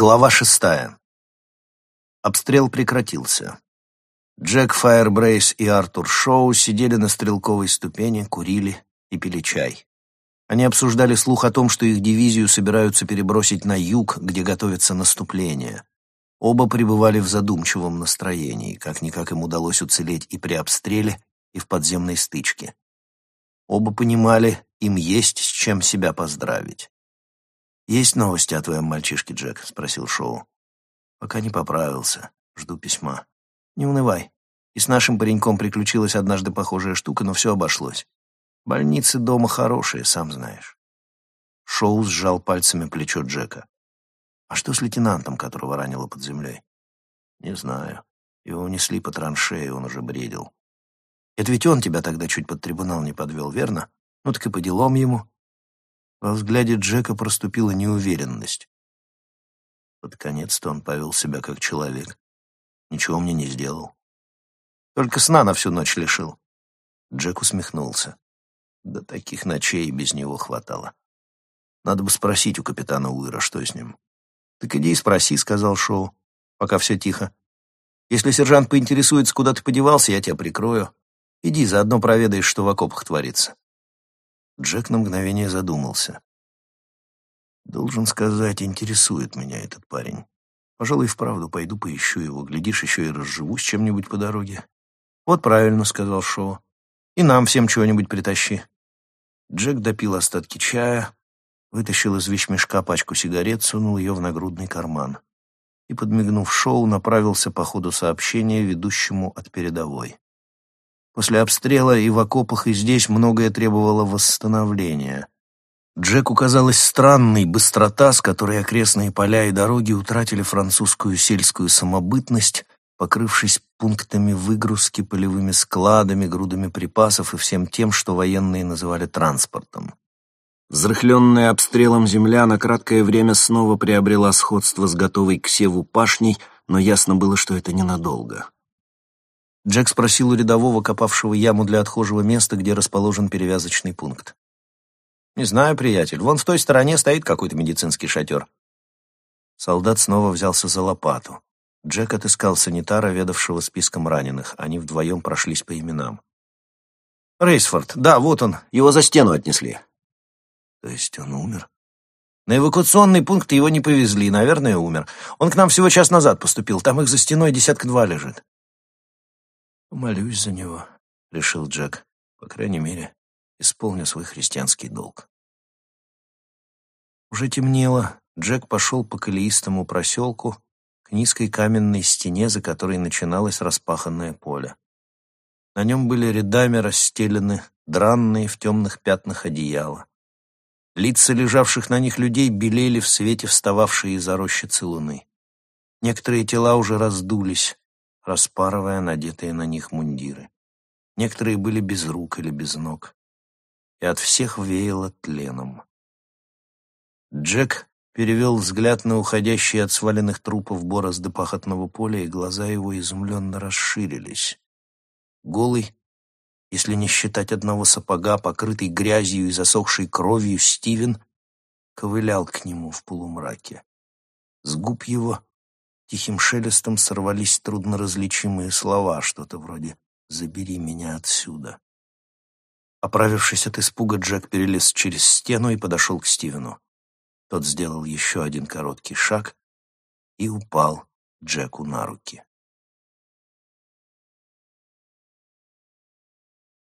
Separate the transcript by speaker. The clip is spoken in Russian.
Speaker 1: Глава шестая. Обстрел прекратился. Джек Фаербрейс и Артур Шоу сидели на стрелковой ступени, курили и пили чай. Они обсуждали слух о том, что их дивизию собираются перебросить на юг, где готовится наступление. Оба пребывали в задумчивом настроении, как-никак им удалось уцелеть и при обстреле, и в подземной стычке. Оба понимали, им есть с чем себя поздравить. «Есть новости о твоем мальчишке, Джек?» — спросил Шоу. «Пока не поправился. Жду письма. Не унывай. И с нашим пареньком приключилась однажды похожая штука, но все обошлось. Больницы дома хорошие, сам знаешь». Шоу сжал пальцами плечо Джека. «А что с лейтенантом, которого ранило под землей?» «Не знаю. Его унесли по траншеи, он уже бредил. Это ведь он тебя тогда чуть под трибунал не подвел, верно? Ну так и по делам ему. Во взгляде Джека проступила неуверенность. Под конец-то он повел себя как человек. Ничего мне не сделал. Только сна на всю ночь лишил. Джек усмехнулся. Да таких ночей без него хватало. Надо бы спросить у капитана Уира, что с ним. «Так иди и спроси», — сказал Шоу, пока все тихо. «Если сержант поинтересуется, куда ты подевался, я тебя прикрою. Иди, заодно проведаешь, что в окопах творится». Джек на мгновение задумался. Должен сказать, интересует меня этот парень. Пожалуй, вправду пойду поищу его. Глядишь, еще и разживусь чем-нибудь по дороге. Вот правильно, сказал Шоу. И нам всем чего-нибудь притащи. Джек допил остатки чая, вытащил из вещмешка пачку сигарет, сунул ее в нагрудный карман и, подмигнув Шоу, направился по ходу сообщения, ведущему от передовой. После обстрела и в окопах, и здесь многое требовало восстановления. Джеку казалась странной быстрота, с которой окрестные поля и дороги утратили французскую сельскую самобытность, покрывшись пунктами выгрузки, полевыми складами, грудами припасов и всем тем, что военные называли транспортом. Взрыхленная обстрелом земля на краткое время снова приобрела сходство с готовой к севу пашней, но ясно было, что это ненадолго. Джек спросил у рядового, копавшего яму для отхожего места, где расположен перевязочный пункт. «Не знаю, приятель. Вон в той стороне стоит какой-то медицинский шатер». Солдат снова взялся за лопату. Джек отыскал санитара, ведавшего списком раненых. Они вдвоем прошлись по именам. «Рейсфорд. Да, вот он. Его за стену отнесли». «То есть он умер?» На эвакуационный пункт его не повезли, наверное, умер. Он к нам всего час назад поступил, там их за стеной десятка два лежит. «Молюсь за него», — решил Джек. «По крайней мере, исполню свой христианский долг». Уже темнело. Джек пошел по колеистому проселку к низкой каменной стене, за которой начиналось распаханное поле. На нем были рядами расстелены дранные в темных пятнах одеяла. Лица лежавших на них людей белели в свете встававшей из-за рощицы луны. Некоторые тела уже раздулись, распарывая надетые на них мундиры. Некоторые были без рук или без ног, и от всех веяло тленом. Джек перевел взгляд на уходящие от сваленных трупов борозды пахотного поля, и глаза его изумленно расширились. Голый, если не считать одного сапога, покрытый грязью и засохшей кровью, Стивен ковылял к нему в полумраке. С губ его Тихим шелестом сорвались трудноразличимые слова, что-то вроде «забери меня отсюда». Оправившись от испуга, Джек перелез через стену и подошел к Стивену. Тот сделал еще один короткий шаг и упал Джеку на руки.